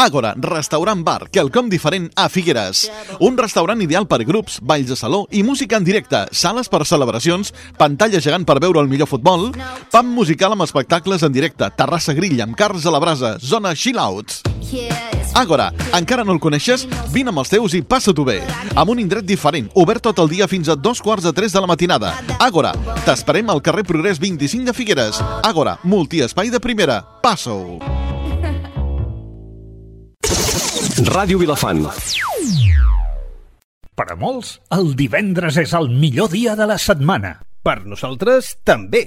Àgora, restaurant bar, quelcom diferent a Figueres. Un restaurant ideal per grups, balls de saló i música en directe, sales per celebracions, pantalla gegant per veure el millor futbol, pam musical amb espectacles en directe, terrassa grill amb cars a la brasa, zona chill-outs. Àgora, encara no el coneixes? Vine amb els teus i passa-t'ho bé. Amb un indret diferent, obert tot el dia fins a dos quarts de tres de la matinada. Àgora, t'esperem al carrer Progrés 25 de Figueres. Àgora, multiespai de primera. Passa-ho. Ràdio Vilafant. Per a molts, el divendres és el millor dia de la setmana. Per nosaltres, també.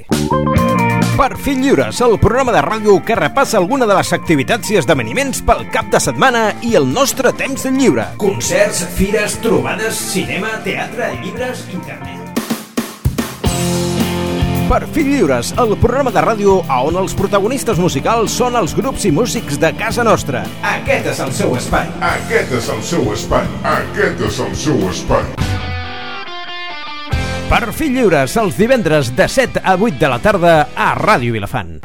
Per Fill Lliures, el programa de ràdio que repassa alguna de les activitats i esdeveniments pel cap de setmana i el nostre temps lliure. Concerts, fires, trobades, cinema, teatre, llibres, internet. Per Fill Lliures, el programa de ràdio a on els protagonistes musicals són els grups i músics de casa nostra. Aquest és el seu espai. Aquest és el seu espai. Aquest és el seu espai. Per Fill Lliures, els divendres de 7 a 8 de la tarda a Ràdio Vilafant.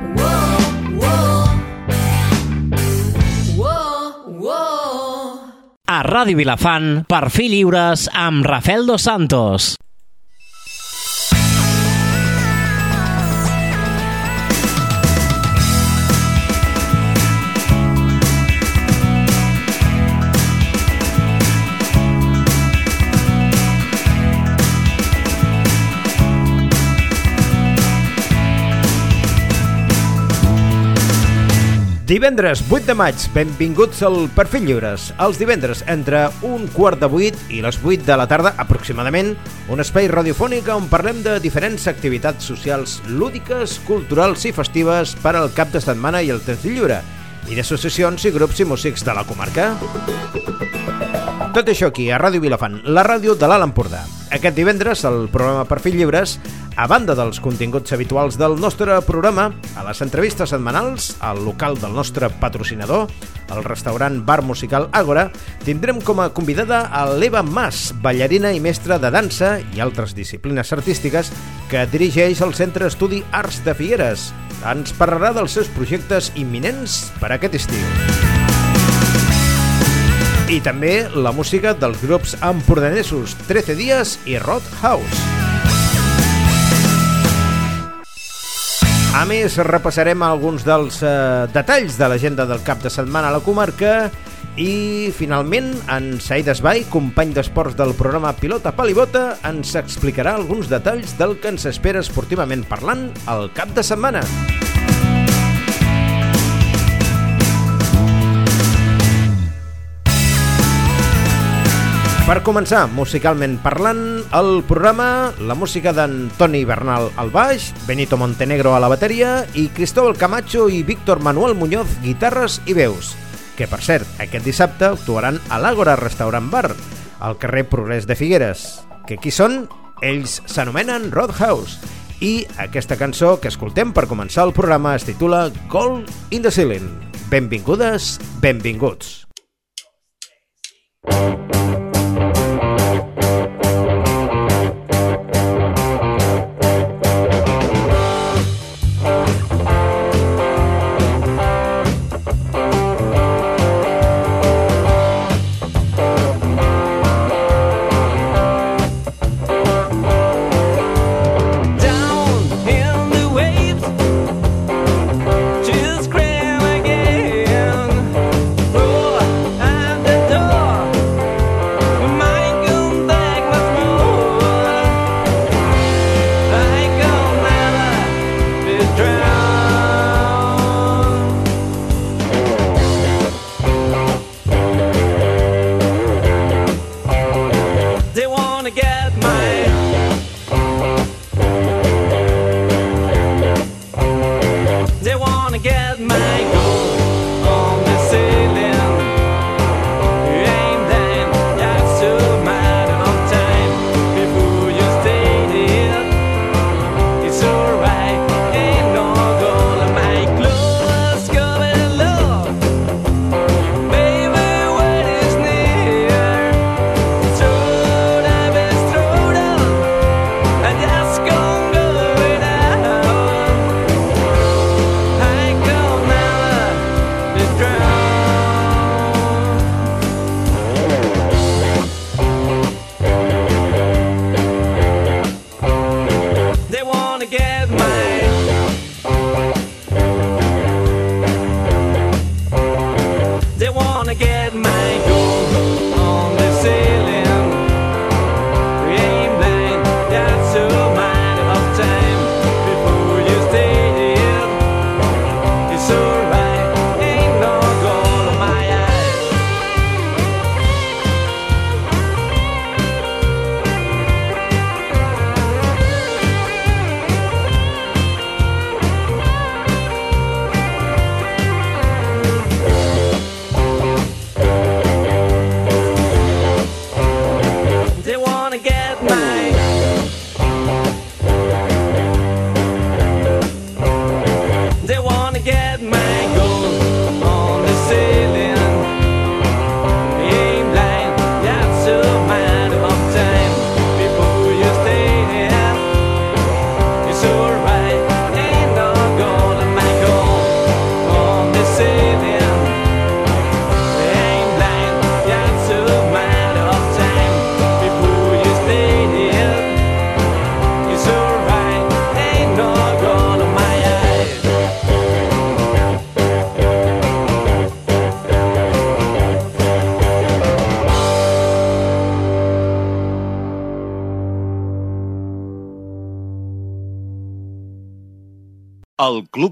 A Ràdio Vilafant, per fi lliures amb Rafael Dos Santos. Divendres 8 de maig, benvinguts al Perfil Lliures. Els divendres entre un quart de 8 i les 8 de la tarda aproximadament, un espai radiofònic on parlem de diferents activitats socials lúdiques, culturals i festives per al cap de setmana i el temps lliure, i d'associacions i grups i músics de la comarca. Tot això aquí, a Ràdio Vilafant, la ràdio de l'Alt Empordà. Aquest divendres, el programa Perfil Lliures, a banda dels continguts habituals del nostre programa, a les entrevistes setmanals, al local del nostre patrocinador, el restaurant Bar Musical Àgora, tindrem com a convidada a l'Eva Mas, ballarina i mestra de dansa i altres disciplines artístiques que dirigeix el Centre Estudi Arts de Figueres. Ens parlarà dels seus projectes imminents per aquest estiu i també la música dels grups empordanesos 13 Dies i Rod House. A més, repassarem alguns dels eh, detalls de l'agenda del cap de setmana a la comarca i, finalment, en Said Esbai, company d'esports del programa Pilota Palibota, ens explicarà alguns detalls del que ens espera esportivament parlant al cap de setmana. Per començar, musicalment parlant, el programa, la música d'en Toni Bernal al baix, Benito Montenegro a la bateria i Cristóbal Camacho i Víctor Manuel Muñoz, guitarres i veus, que per cert, aquest dissabte actuaran a l'Àgora Restaurant Bar, al carrer Progrés de Figueres. Que qui són? Ells s'anomenen Roadhouse i aquesta cançó que escoltem per començar el programa es titula Gold in the Ceiling. Benvingudes, benvinguts. Down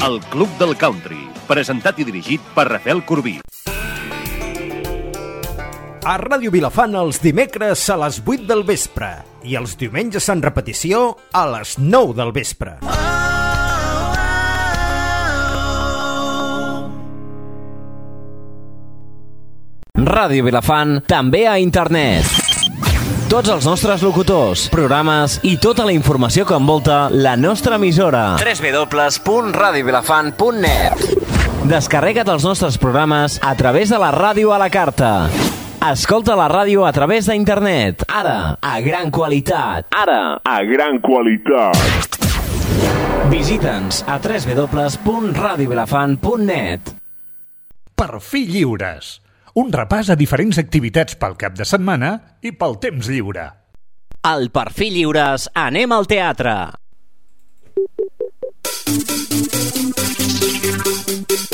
El Club del Country, presentat i dirigit per Rafael Corbí. A Ràdio Vilafant els dimecres a les 8 del vespre i els diumenges en repetició a les 9 del vespre. Ràdio Vilafant, també a internet. Tots els nostres locutors, programes i tota la informació que envolta la nostra emissora. www.radiovilafant.net Descarrega't els nostres programes a través de la ràdio a la carta. Escolta la ràdio a través d'internet. Ara, a gran qualitat. Ara, A gran qualitat. visita'ns a www.radiovilafant.net Per fi lliures. Un repàs a diferents activitats pel cap de setmana i pel temps lliure. Al Perfil Lliures anem al teatre.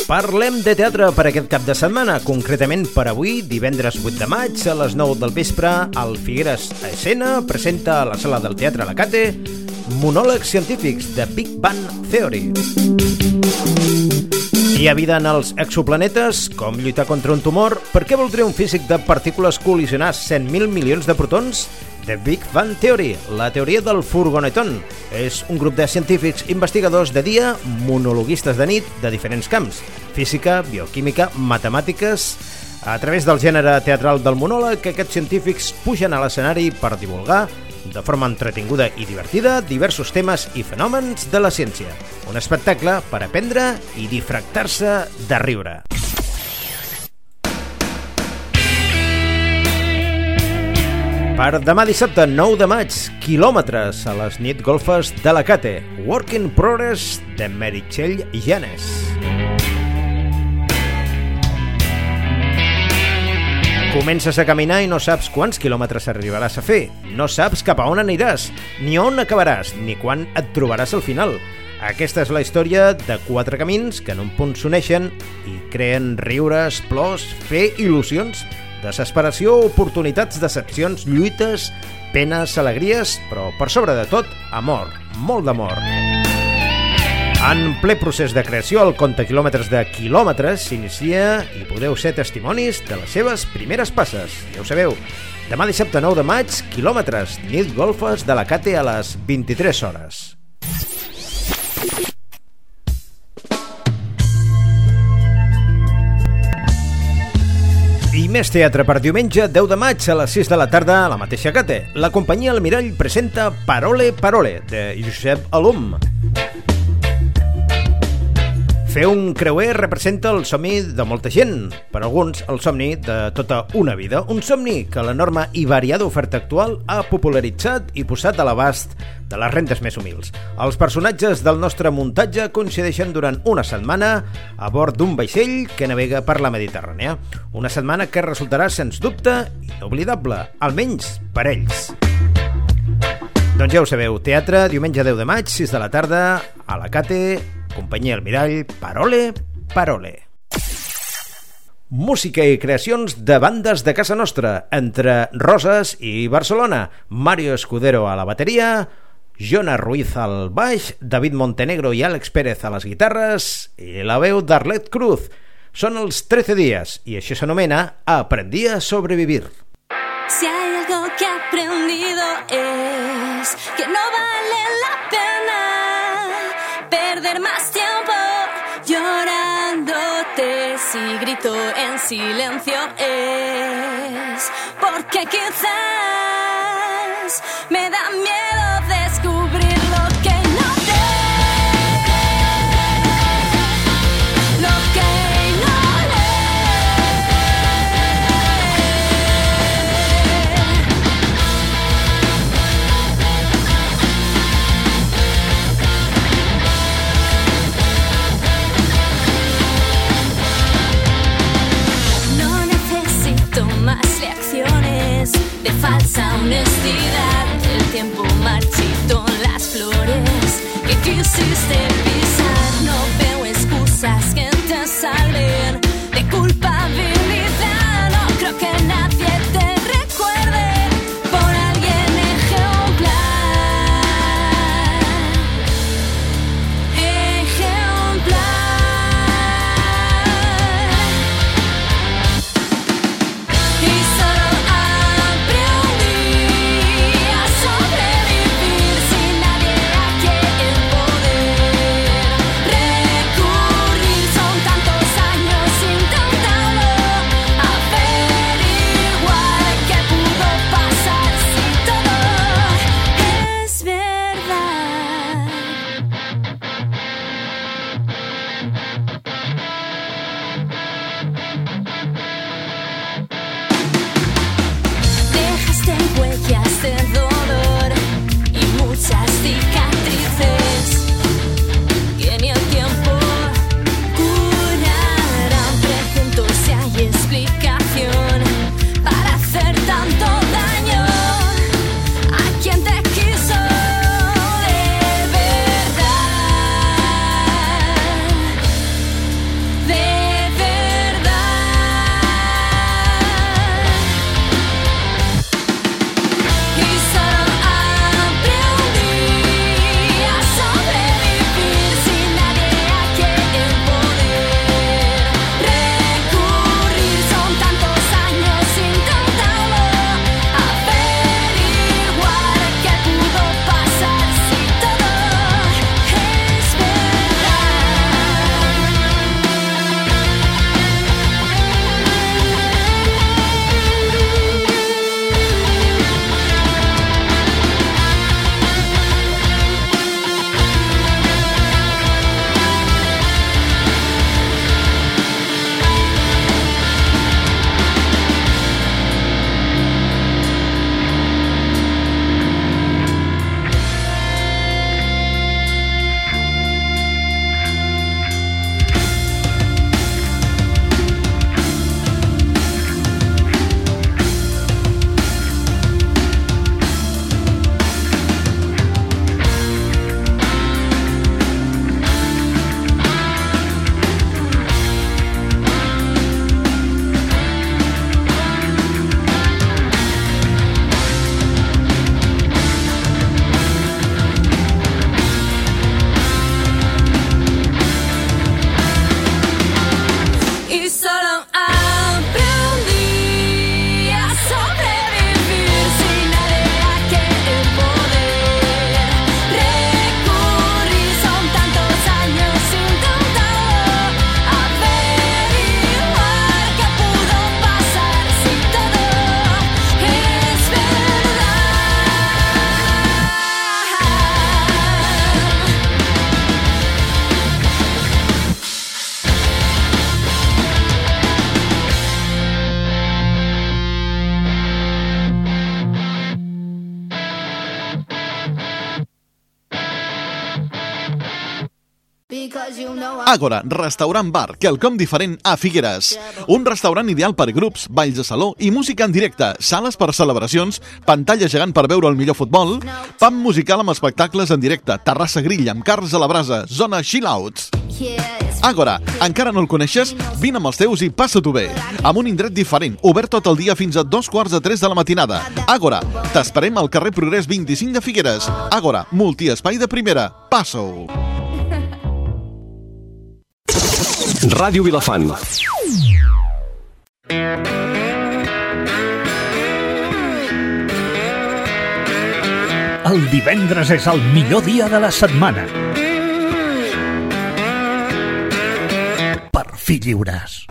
Parlem de teatre per aquest cap de setmana, concretament per avui, divendres 8 de maig, a les 9 del vespre, el Figueres a Escena presenta a la sala del Teatre Alacate monòlegs científics de Big Bang Theory. Hi ha vida en els exoplanetes? Com lluitar contra un tumor? Per què voldria un físic de partícules col·lisionar 100.000 milions de protons? The Big Bang Theory, la teoria del furgonetón. És un grup de científics investigadors de dia, monologuistes de nit, de diferents camps. Física, bioquímica, matemàtiques... A través del gènere teatral del monòleg, aquests científics pugen a l'escenari per divulgar de forma entretinguda i divertida diversos temes i fenòmens de la ciència. Un espectacle per aprendre i difractar-se de riure. Per demà dissabte 9 de maig, quilòmetres a les nit golfes de la Cate, Work in Progress de Meritxell Llanes. Comences a caminar i no saps quants quilòmetres arribaràs a fer, no saps cap a on aniràs, ni on acabaràs, ni quan et trobaràs al final. Aquesta és la història de quatre camins que en un punt s'uneixen i creen riures, plors, fe, il·lusions, desesperació, oportunitats, decepcions, lluites, penes, alegries, però per sobre de tot, amor, molt d'amor. En ple procés de creació, el compte quilòmetres de quilòmetres s'inicia i podeu ser testimonis de les seves primeres passes. Ja ho sabeu, demà dissabte 9 de maig, quilòmetres, nit golfes de la Cate a les 23 hores. I més teatre per diumenge 10 de maig a les 6 de la tarda a la mateixa Cate. La companyia El Mirall presenta Parole Parole, de Josep Alum. Fer un creuer representa el somni de molta gent, per alguns el somni de tota una vida, un somni que l'enorme i variada oferta actual ha popularitzat i posat a l'abast de les rentes més humils. Els personatges del nostre muntatge coincideixen durant una setmana a bord d'un vaixell que navega per la Mediterrània. Una setmana que resultarà, sens dubte, inoblidable, almenys per ells. Doncs ja ho sabeu, teatre, diumenge 10 de maig, 6 de la tarda, a la Cate, companyia El Mirall, Parole, Parole. Música i creacions de bandes de casa nostra, entre Roses i Barcelona, Mario Escudero a la bateria, Jona Ruiz al baix, David Montenegro i Àlex Pérez a les guitarres i la veu d'Arlet Cruz. Són els 13 dies i això s'anomena Aprendí a sobrevivir. Si hay algo que he aprendido es que no vale la pena perder más tiempo llorándote si grito en silencio es. Porque quizás me da miedo falsa honestidad. El tiempo marchito las flores que quisiste pisar. No Àgora, restaurant bar, quelcom diferent a Figueres. Un restaurant ideal per grups, balls de saló i música en directe, sales per celebracions, pantalla gegant per veure el millor futbol, pam musical amb espectacles en directe, terrassa grill amb cars a la brasa, zona chill-outs. Àgora, encara no el coneixes? Vine amb els teus i passa-t'ho bé. Amb un indret diferent, obert tot el dia fins a dos quarts de tres de la matinada. Àgora, t'esperem al carrer Progrés 25 de Figueres. Àgora, multiespai de primera. Passa-ho. Ràdio Vilafant. El divendres és el millor dia de la setmana. Per fi lliures.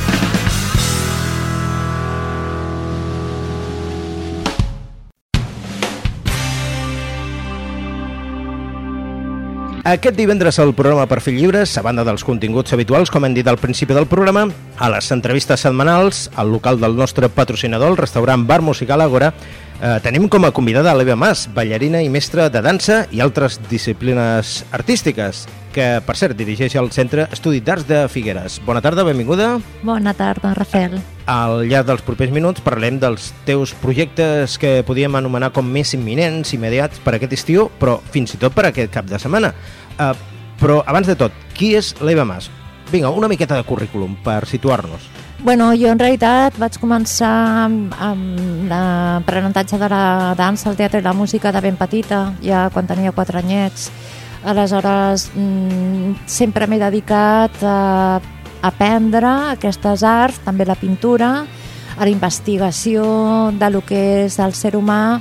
Aquest divendres al programa Per Fill Lliures, a banda dels continguts habituals, com hem dit al principi del programa, a les entrevistes setmanals, al local del nostre patrocinador, el restaurant Bar Musical Agora, Eh, tenim com a convidada l'Eva Mas, ballarina i mestra de dansa i altres disciplines artístiques, que, per cert, dirigeix el Centre Estudi d'Arts de Figueres. Bona tarda, benvinguda. Bona tarda, Rafael. Al llarg dels propers minuts parlem dels teus projectes que podíem anomenar com més imminents, immediats per aquest estiu, però fins i tot per aquest cap de setmana. Uh, però, abans de tot, qui és l'Eva Mas? Vinga, una miqueta de currículum per situar-nos. Bueno, jo en realitat vaig començar amb, amb l'aprenentatge de la dansa, el teatre i la música de ben petita, ja quan tenia 4 anyets. Aleshores, mm, sempre m'he dedicat a aprendre aquestes arts, també la pintura, a la investigació de lo que és el ser humà,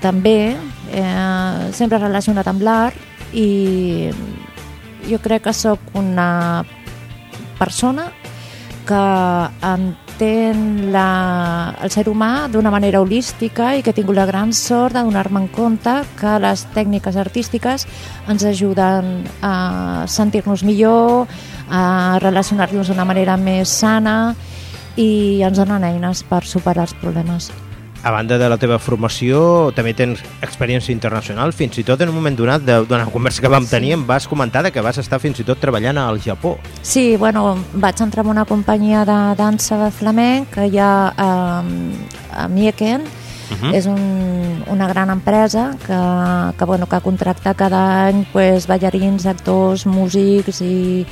també, eh, sempre relacionat amb l'art i jo crec que sóc una persona que entén la, el ser humà d'una manera holística i que he tingut la gran sort de donar-me en compte que les tècniques artístiques ens ajuden a sentir-nos millor, a relacionar-nos d'una manera més sana i ens donen eines per superar els problemes. A banda de la teva formació, també tens experiència internacional. Fins i tot en un moment donat, de- d'una conversa que vam tenir, em vas comentar que vas estar fins i tot treballant al Japó. Sí, bueno, vaig entrar en una companyia de dansa de flamenc que hi ha a, a Mieken, Mhm. és un, una gran empresa que, que, bueno, que contracta cada any pues, ballarins, actors, músics i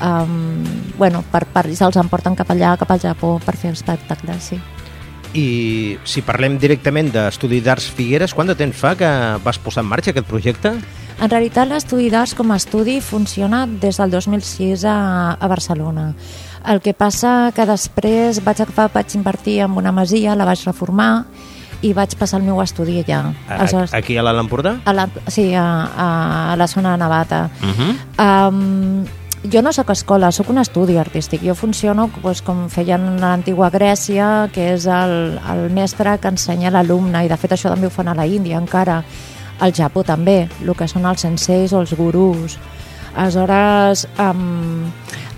um, bueno, per, per, se'ls emporten cap allà, cap al Japó per fer espectacles, sí. I si parlem directament d'Estudi d'Arts Figueres, quant de temps fa que vas posar en marxa aquest projecte? En realitat l'estudi d'arts com a estudi funciona des del 2006 a, a Barcelona. El que passa que després vaig agafar, vaig invertir en una masia, la vaig reformar i vaig passar el meu estudi allà. A, aquí a l'Alt Empordà? a la, sí, a, a la zona de Navata. Uh -huh. Um, jo no sóc escola, sóc un estudi artístic. Jo funciono pues, com feien a l'antiga Grècia, que és el, el mestre que ensenya l'alumne, i de fet això també ho fan a la Índia encara, al Japó també, el que són els senseis o els gurus. Aleshores, um,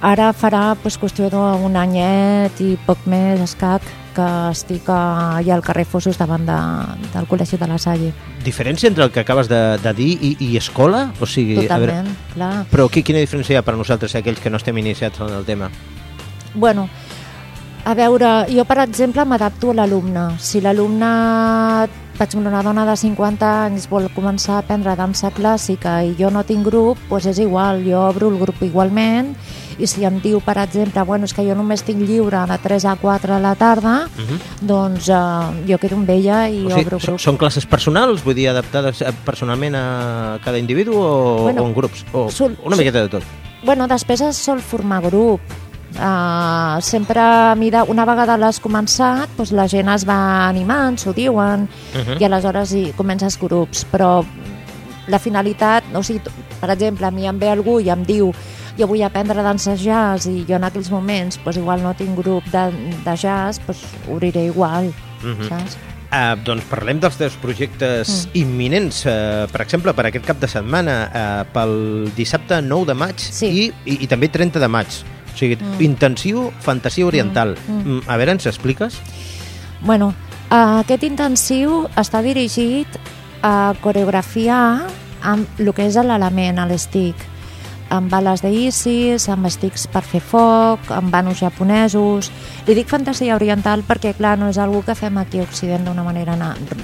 ara farà pues, qüestió d'un anyet i poc més escac que estic allà al carrer Fossos davant de, del Col·legi de la Salle. Diferència entre el que acabes de, de dir i, i escola? O sigui, Totalment, clar. Però qui, quina diferència hi ha per nosaltres, aquells que no estem iniciats en el tema? Bueno, a veure, jo per exemple m'adapto a l'alumne. Si l'alumne, vaig veure una dona de 50 anys, vol començar a aprendre dansa clàssica i jo no tinc grup, doncs és igual, jo obro el grup igualment i si em diu, per exemple, bueno, és que jo només tinc lliure de 3 a 4 a la tarda, Uh -huh. doncs eh, jo quedo amb ella i O sigui, obro grup. són classes personals, vull dir, adaptades eh, personalment a cada individu o, Bueno, o en grups? O sol- una miqueta de tot. Bueno, després es sol formar grup. Uh, sempre a mi de, una vegada l'has començat doncs la gent es va animant, s'ho diuen Mhm. i aleshores hi comences grups però la finalitat o sigui, per exemple, a mi em ve algú i em diu jo vull aprendre dansa jazz i jo en aquells moments doncs igual no tinc grup de, de jazz doncs obriré igual Mhm. saps? Uh, doncs parlem dels teus projectes mm. imminents, uh, per exemple, per aquest cap de setmana, uh, pel dissabte 9 de maig sí. i, i, i també 30 de maig. O sigui, mm. Intensiu fantasia oriental. Mm, mm. Mm, a veure, ens expliques? Bueno, aquest intensiu està dirigit a coreografiar amb el que és l'element, a l'estic, amb bales d'Isis, amb estics per fer foc, amb vanos japonesos... Li dic fantasia oriental perquè, clar, no és algú que fem aquí a Occident d'una manera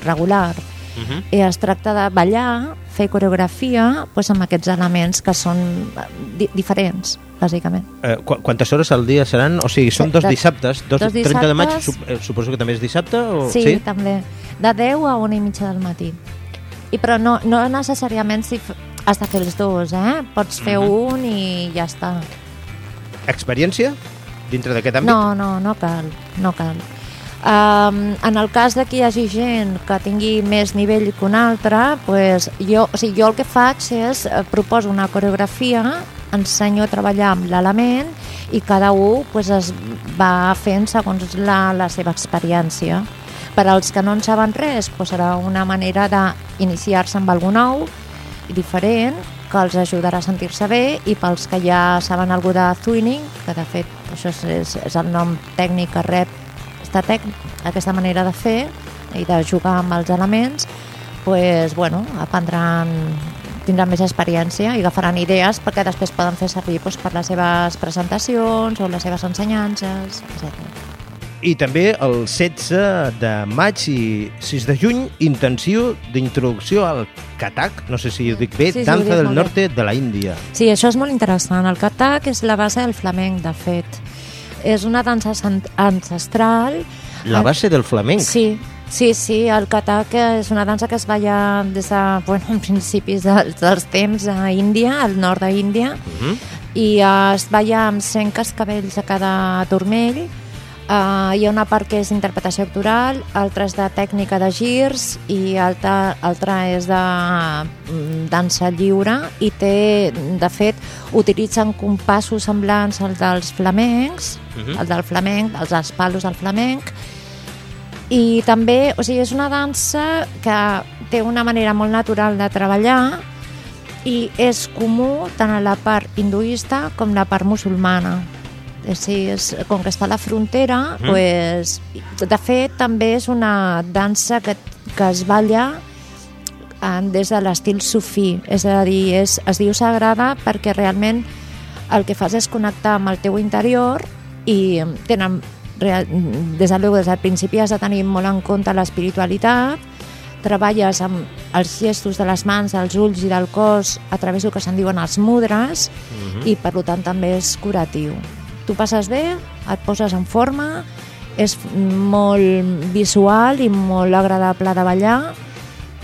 regular. Uh -huh. I es tracta de ballar, fer coreografia doncs, amb aquests elements que són eh, di diferents, bàsicament. Uh, qu quantes hores al dia seran? O sigui, són dos de- dissabtes. Dos, dos 30 de maig, dissabtes. sup eh, suposo que també és dissabte? O... Sí, sí, també. De 10 a 1 i mitja del matí. I però no, no necessàriament si has de fer els dos, eh? Pots fer Mhm. un i ja està. Experiència dintre d'aquest àmbit? No, no, no cal, no cal. Um, en el cas de que hi hagi gent que tingui més nivell que un altre, pues jo, o sigui, jo el que faig és eh, proposo una coreografia, ensenyo a treballar amb l'element i cada un pues, es va fent segons la, la seva experiència. Per als que no en saben res, pues, serà una manera d'iniciar-se amb alguna nou i diferent que els ajudarà a sentir-se bé i pels que ja saben algú de Twinning, que de fet això és, és el nom tècnic que rep aquesta, tec aquesta manera de fer, i de jugar amb els elements, pues, bueno, aprendran tindran més experiència i agafaran idees perquè després poden fer servir doncs, per les seves presentacions o les seves ensenyances, etc. I també el 16 de maig i 6 de juny, intensiu d'introducció al Katak, no sé si ho dic bé, Sí, sí, dius del molt bé. Norte de la Índia. Sí, això és molt interessant. El katak és la base del flamenc, de fet. És una dansa ancestral. La base del flamenc. Sí, sí, sí. El katak és una dansa que es balla des de bueno, en principis dels, dels temps a Índia, al nord d'Índia, Mhm. i eh, es balla amb 100 cascavells a cada turmell. Uh, hi ha una part que és interpretació actoral, altra és de tècnica de girs i altra, altra és de mm, dansa lliure i té, de fet, utilitzen compassos semblants als dels flamencs, Mhm. el del flamenc, els dels palos del flamenc, i també, o sigui, és una dansa que té una manera molt natural de treballar i és comú tant a la part hinduista com la part musulmana. Sigui, és, com que està a la frontera, mm. pues, de fet, també és una dansa que, que es balla eh, des de l'estil sufí, és a dir, és, es diu sagrada perquè realment el que fas és connectar amb el teu interior i tenen, real, des de luego, des del principi has de tenir molt en compte l'espiritualitat, treballes amb els gestos de les mans, dels ulls i del cos a través del que se'n diuen els mudres Mhm. i per tant també és curatiu. Tu passes bé, et poses en forma, és molt visual i molt agradable de ballar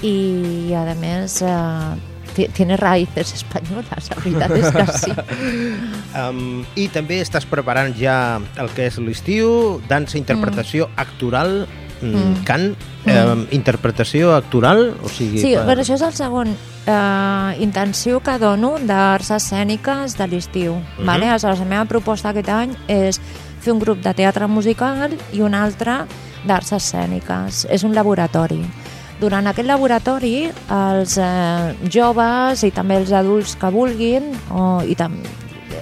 i a més eh, tiene raíces españolas, la veritat és que sí. Um, I també estàs preparant ja el que és l'estiu, dansa, interpretació actoral, mm. Mm. cant, Mm. um, interpretació actoral, o sigui... Sí, per- però això és el segon eh, intensiu que dono d'arts escèniques de l'estiu. Mhm. vale? Aleshores, la meva proposta aquest any és fer un grup de teatre musical i un altre d'arts escèniques. És un laboratori. Durant aquest laboratori, els eh, joves i també els adults que vulguin, o, i també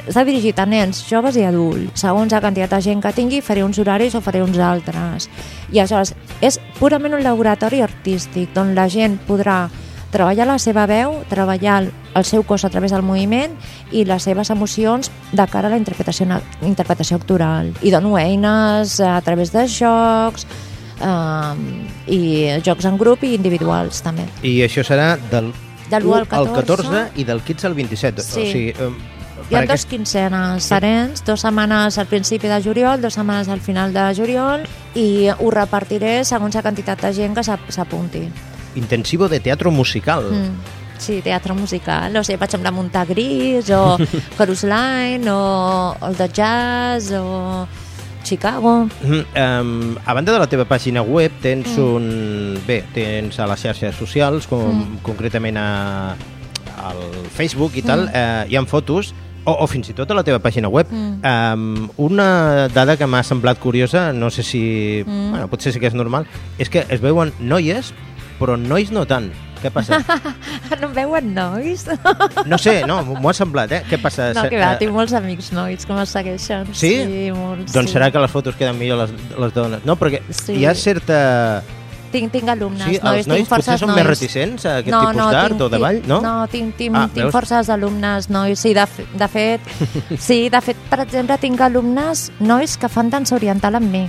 està dirigit a nens, joves i adults. Segons la quantitat de gent que tingui, faré uns horaris o faré uns altres. I aleshores, és purament un laboratori artístic, on la gent podrà treballar la seva veu, treballar el- seu cos a través del moviment i les seves emocions de cara a la interpretació, interpretació actoral. I dono eines a través de jocs, eh, i jocs en grup i individuals també. I això serà del De l'1 al u al 14 14 i del 15 al 27. Sí. O sigui, um, Hi ha dos aquest- quinzenes serens, dues setmanes al principi de juliol, dues setmanes al final de juliol i ho repartiré segons la quantitat de gent que s'ap- s'apunti. intensivo de teatro musical. Mm. Sí, teatre musical, o sigui, vaig amb la Munta Gris, o Chorus Line, o el de Jazz, o Chicago. Mm, um, a banda de la teva pàgina web tens Mm. un... Bé, tens a les xarxes socials, com Mm. concretament a, al Facebook i tal, Mm. eh, hi ha fotos o, o fins i tot a la teva pàgina web. Mm. Um, una dada que m'ha semblat curiosa, no sé si... Mm. Bueno, potser sí que és normal, és que es veuen noies, però nois no tant. Què passa? no em veuen nois? No sé, no, m'ho ha semblat, eh? Què passa? No, que va, eh, tinc molts amics nois que me segueixen. Sí? Sí, molts. Doncs sí. serà que les fotos queden millor les, les dones. No, perquè Sí. hi ha certa... Tinc, tinc alumnes Sí, nois, els nois tinc forces són nois. més reticents a aquest tipus d'art tinc- o de ball, no? No, tinc, tinc, Ah, tinc veus? forces alumnes nois. Sí, de, fe- de fet, sí, de fet, per exemple, tinc alumnes nois que fan dansa oriental amb mi,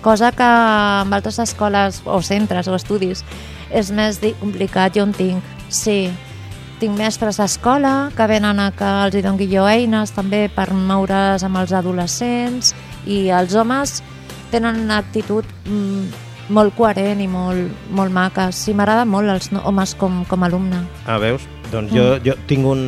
cosa que en altres escoles o centres o estudis és més complicat, jo en tinc, sí. Tinc mestres d'escola que venen a que els hi doni jo eines també per moure's amb els adolescents i els homes tenen una actitud mm, molt coherent i molt, molt maca. Sí, m'agrada molt els homes com, com a alumne. Ah, veus? Doncs jo, Mm. jo tinc un,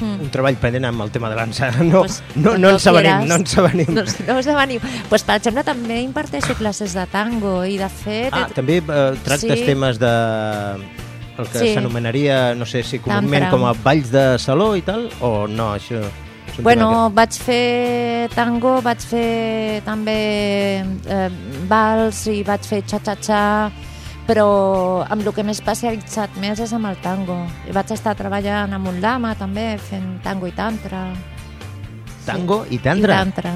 Mm. un treball pendent amb el tema de l'ansa. No, Pues, no, no, cuando ens avenim, no ens avenim. No, no us aveniu. Pues, per exemple, també imparteixo classes de tango i, de fet... Ah, també eh, tractes Sí. temes de el que Sí. s'anomenaria, no sé si Tantra. com a balls de saló i tal, o no, això... Bueno, tema vaig fer tango, vaig fer també eh, vals i vaig fer xa-xa-xa, però amb el que m'he especialitzat més és amb el tango. I vaig estar treballant amb un lama també, fent tango i tantra. Tango i tantra. I tantra,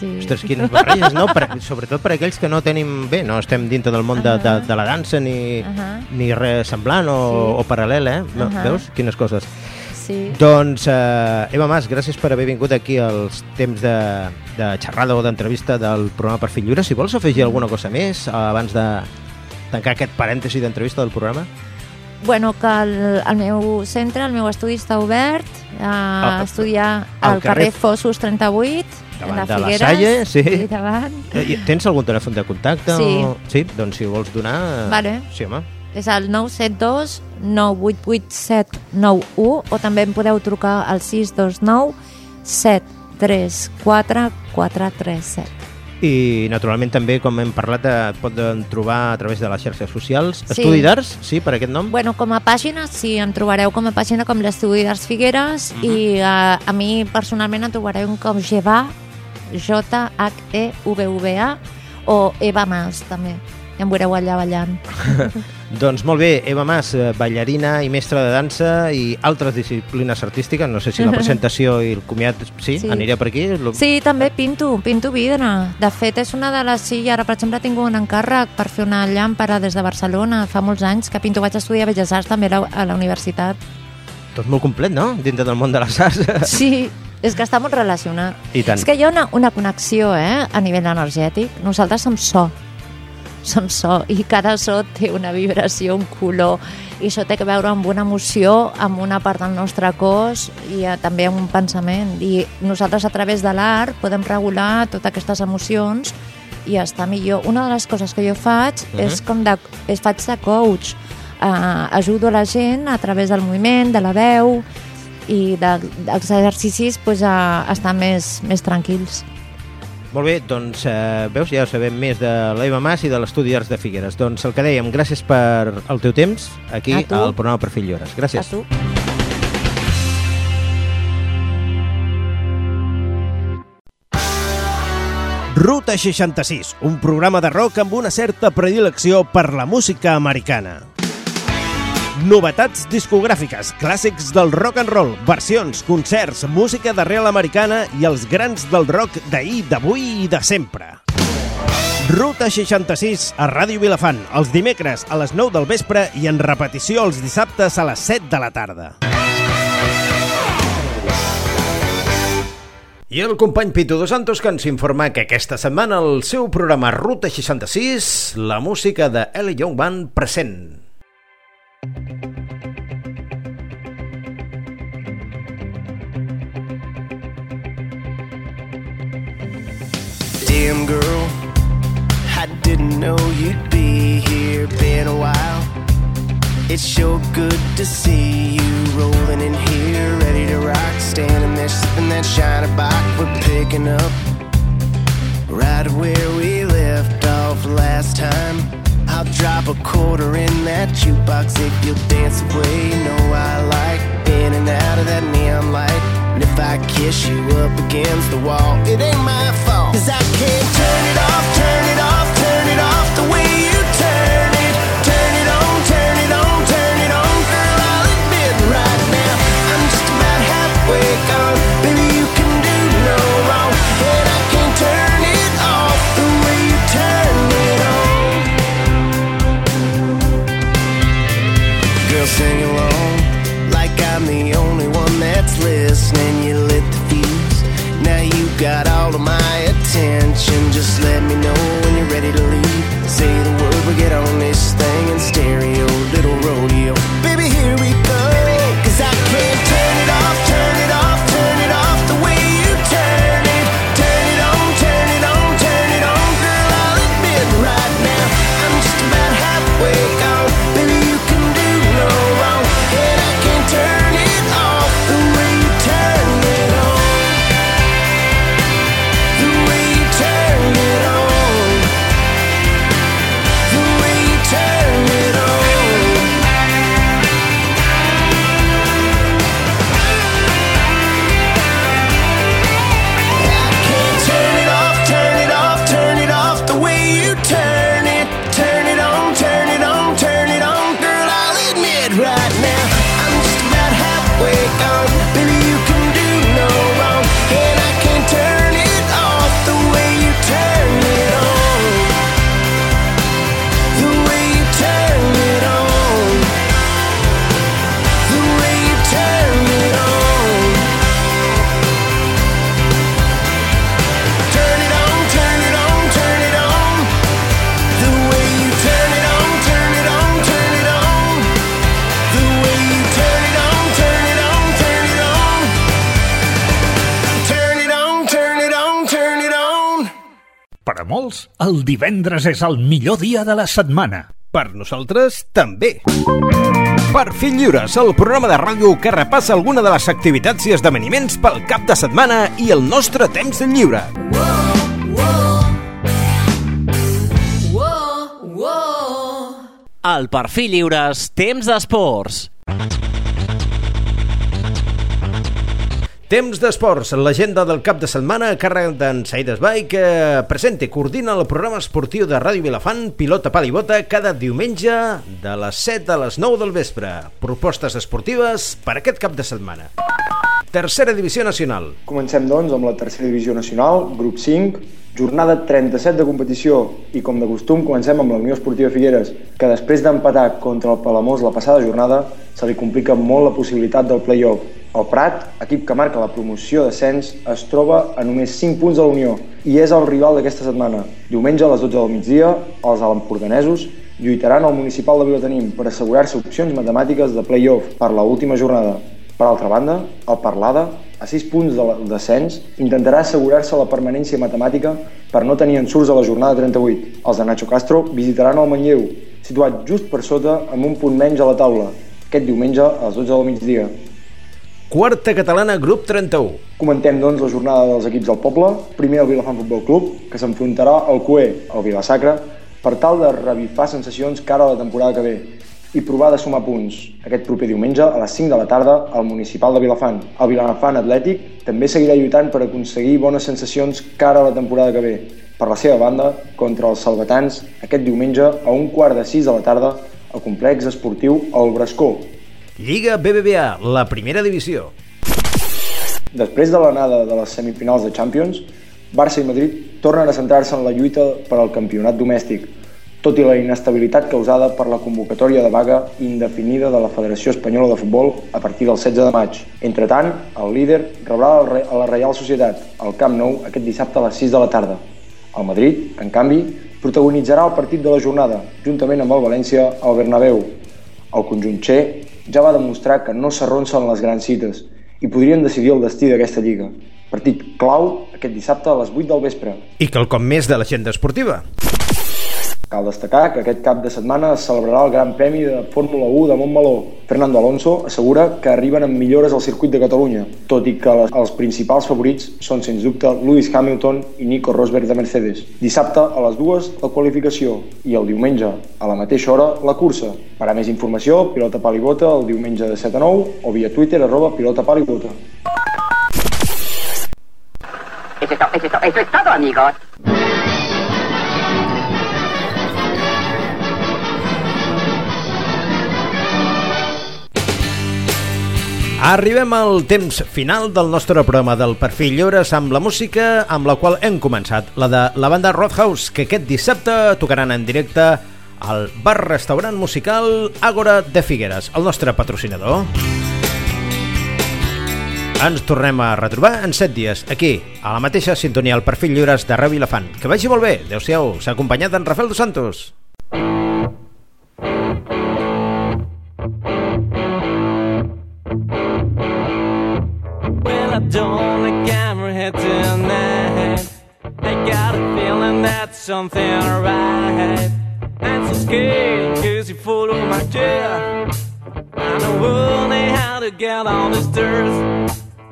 Sí. Ostres, quines barreges, no? Per, sobretot per aquells que no tenim... Bé, no estem dintre del món de, de, de la dansa ni, Ahà. ni res semblant o, Sí. o paral·lel, eh? No, Ahà. Veus? Quines coses. Sí. Doncs, eh, Eva Mas, gràcies per haver vingut aquí als temps de, de xerrada o d'entrevista del programa Perfil Lliure. Si vols afegir alguna cosa més eh, abans de tancar aquest parèntesi d'entrevista del programa. Bueno, que el, el meu centre, el meu estudi està obert a Al- estudiar al carrer carrer Fossos 38, Davant a de la. Salle, sí. I davant. Eh, i Tens algun telèfon de contacte? Sí. O... Sí, doncs si vols donar... eh, Vale. Sí, home. És el 972 988791 o també em podeu trucar al 629 734 437. I naturalment també, com hem parlat, eh, et poden trobar a través de les xarxes socials. Sí. Estudi d'Arts, sí, per aquest nom? Bueno, com a pàgina, sí, em trobareu com a pàgina com l'Estudi d'Arts Figueres Mhm. i uh, a mi personalment em trobareu com Jeva, J-H-E-V-V-A o Eva Mas, també. I em veureu allà ballant. Doncs molt bé, Eva Mas, eh, ballarina i mestra de dansa i altres disciplines artístiques. No sé si la presentació i el comiat... Sí, Sí. aniria per aquí? Lo- Sí, també pinto, pinto vidre. De fet, és una de les... Sí, ara, per exemple, tinc un encàrrec per fer una llàmpara des de Barcelona. Fa molts anys que pinto. Vaig estudiar Belles Arts també a la, a la universitat. Tot molt complet, no? Dintre del món de les arts. Sí, és que està molt relacionat. I tant. És que hi ha una, una connexió eh, a nivell energètic. Nosaltres som so. Som so i cada so té una vibració, un color i això té que veure amb una emoció, amb una part del nostre cos i eh, també amb un pensament. I nosaltres a través de l'art podem regular totes aquestes emocions i estar millor. Una de les coses que jo faig Mhm. és com de, és, faig de coach. Uh, ajudo a la gent a través del moviment, de la veu i de, dels exercicis pues, a, a estar més, més tranquils. Molt bé, doncs eh, veus, ja sabem més de l'Eva Mas i de l'Estudi d'Arts de Figueres. Doncs el que dèiem, gràcies per el teu temps aquí al programa Perfil Llores. Gràcies. A tu. Ruta 66, un programa de rock amb una certa predilecció per la música americana. Novetats discogràfiques, clàssics del rock and roll, versions, concerts, música d'arrel americana i els grans del rock d'ahir, d'avui i de sempre. Ruta 66 a Ràdio Vilafant, els dimecres a les 9 del vespre i en repetició els dissabtes a les 7 de la tarda. I el company Pitu Dos Santos que ens informa que aquesta setmana el seu programa Ruta 66, la música de Ellie Young Band present. Know you'd be here. Been a while. It's sure good to see you rolling in here, ready to rock. Standing there sipping that shiny bock we're picking up right where we left off last time. I'll drop a quarter in that jukebox if you'll dance away. You know I like in and out of that neon light. And if I kiss you up against the wall, it ain't my fault. Cause I can't turn it off, turn it off, Just let me know molts, el divendres és el millor dia de la setmana. Per nosaltres, també. Per Fill Lliures, el programa de ràdio que repassa alguna de les activitats i esdeveniments pel cap de setmana i el nostre temps lliure. El Perfil Lliures, temps d'esports. Temps d'esports, l'agenda del cap de setmana a càrrec d'en Said Esbai que presenta i coordina el programa esportiu de Ràdio Vilafant Pilota Pal i Bota cada diumenge de les 7 a les 9 del vespre. Propostes esportives per aquest cap de setmana. Tercera divisió nacional. Comencem, doncs, amb la tercera divisió nacional, grup 5, jornada 37 de competició i, com de costum, comencem amb la Unió Esportiva Figueres, que després d'empatar contra el Palamós la passada jornada, se li complica molt la possibilitat del play-off. El Prat, equip que marca la promoció d'ascens, es troba a només 5 punts de la Unió i és el rival d'aquesta setmana. Diumenge a les 12 del migdia, els alempordanesos lluitaran al municipal de Vilatenim per assegurar-se opcions matemàtiques de play-off per la última jornada. Per altra banda, el Parlada, a 6 punts de descens, intentarà assegurar-se la permanència matemàtica per no tenir ensurts a la jornada 38. Els de Nacho Castro visitaran el Manlleu, situat just per sota amb un punt menys a la taula, aquest diumenge a les 12 del migdia. Quarta catalana, grup 31. Comentem, doncs, la jornada dels equips del poble. Primer el Vilafant Futbol Club, que s'enfrontarà al CUE, al Vilasacra, per tal de revifar sensacions cara a la temporada que ve i provar de sumar punts aquest proper diumenge a les 5 de la tarda al Municipal de Vilafant. El Vilafant Atlètic també seguirà lluitant per aconseguir bones sensacions cara a la temporada que ve. Per la seva banda, contra els salvatans, aquest diumenge a un quart de 6 de la tarda al complex esportiu El Brascó. Lliga BBVA, la primera divisió. Després de l'anada de les semifinals de Champions, Barça i Madrid tornen a centrar-se en la lluita per al campionat domèstic, tot i la inestabilitat causada per la convocatòria de vaga indefinida de la Federació Espanyola de Futbol a partir del 16 de maig. Entre tant, el líder rebrà a la Reial Societat al Camp Nou aquest dissabte a les 6 de la tarda. El Madrid, en canvi, protagonitzarà el partit de la jornada, juntament amb el València al Bernabéu. El conjunt Che ja va demostrar que no s'arronsa en les grans cites i podrien decidir el destí d'aquesta lliga. Partit clau aquest dissabte a les 8 del vespre. I quelcom més de l'agenda esportiva. Cal destacar que aquest cap de setmana es celebrarà el Gran Premi de Fórmula 1 de Montmeló. Fernando Alonso assegura que arriben amb millores al circuit de Catalunya, tot i que les, els principals favorits són, sens dubte, Lewis Hamilton i Nico Rosberg de Mercedes. Dissabte a les dues la qualificació i el diumenge a la mateixa hora la cursa. Per a més informació, Pilota Palibota el diumenge de 7 a 9 o via Twitter arroba Pilota Palibota. Es, to- eso es to- eso es todo, amigos. Arribem al temps final del nostre programa del Perfil Lliures amb la música amb la qual hem començat, la de la banda Roadhouse, que aquest dissabte tocaran en directe al bar-restaurant musical Àgora de Figueres, el nostre patrocinador. Ens tornem a retrobar en 7 dies, aquí, a la mateixa sintonia, al Perfil Lliures de Reu Vilafant. Que vagi molt bé, adeu-siau, s'ha acompanyat d'en Rafael Dos Santos. Well, something right. I'm so scared cause you follow my chair. I know only how to get on the stairs.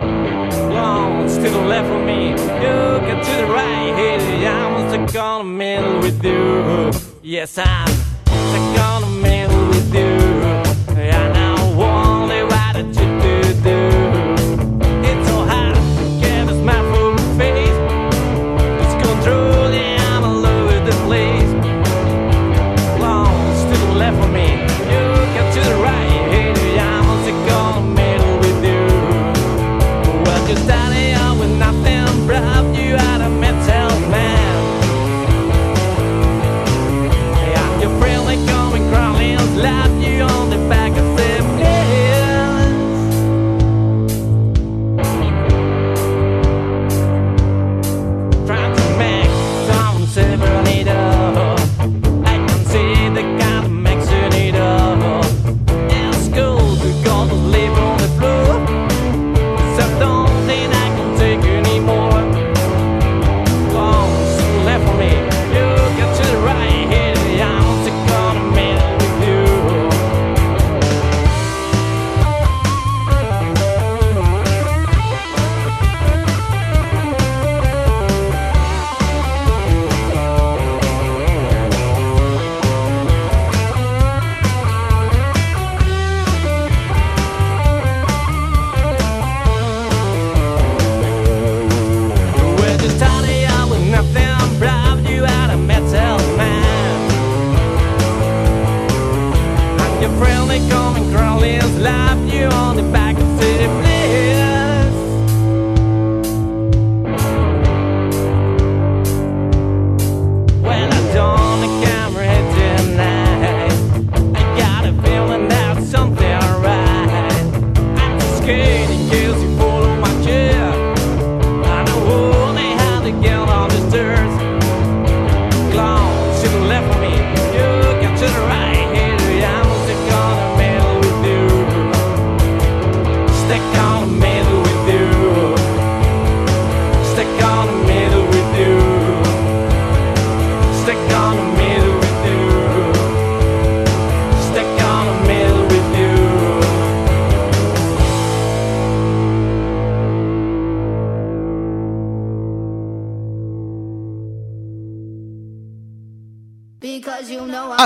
Long to the left from me, you get to the right. Hey, I'm stuck on the middle with you. Yes, I'm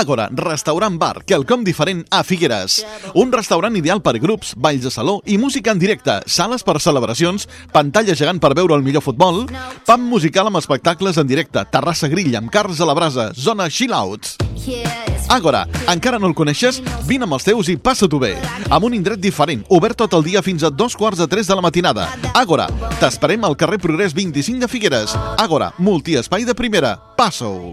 Àgora, restaurant bar, quelcom diferent a Figueres. Un restaurant ideal per grups, balls de saló i música en directe, sales per celebracions, pantalla gegant per veure el millor futbol, pam musical amb espectacles en directe, terrassa grill amb cars a la brasa, zona chill-outs. Àgora, encara no el coneixes? Vine amb els teus i passa-t'ho bé. Amb un indret diferent, obert tot el dia fins a dos quarts de tres de la matinada. Àgora, t'esperem al carrer Progrés 25 de Figueres. Àgora, multiespai de primera. Passa-ho.